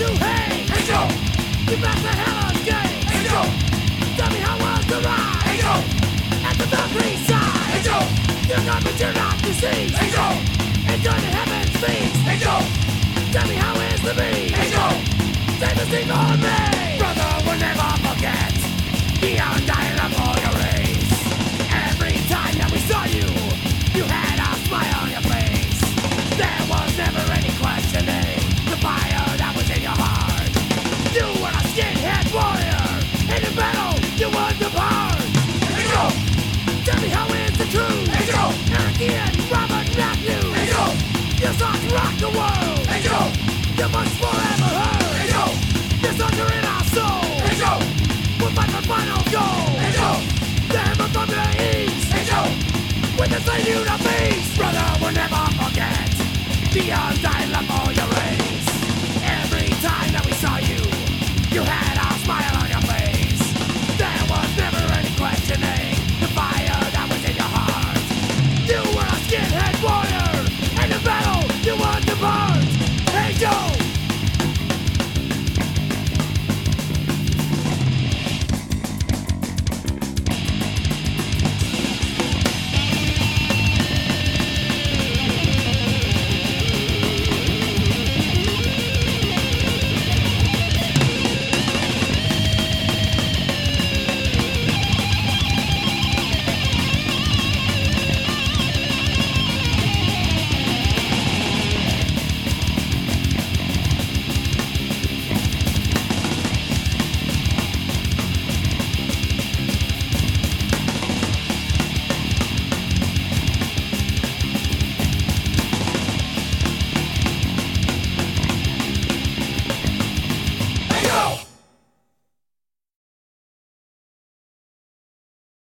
Angel, you back the hell gate. Angel, tell me how was the ride. Angel, at the three side. Angel, you're not but you're not deceased. Angel, enjoy the heaven's feast. Angel, tell me how is the beast. Angel, save the single for me. Brother will never forget beyond. Songs rock the world. Hey angel, Your voice forever heard. angel, Your songs are in our soul. angel, We'll fight for final goal. angel, The hammer from the east. angel. With the slave you to feast. Brother will never forget the undying love for your race. Every time that we saw you, you had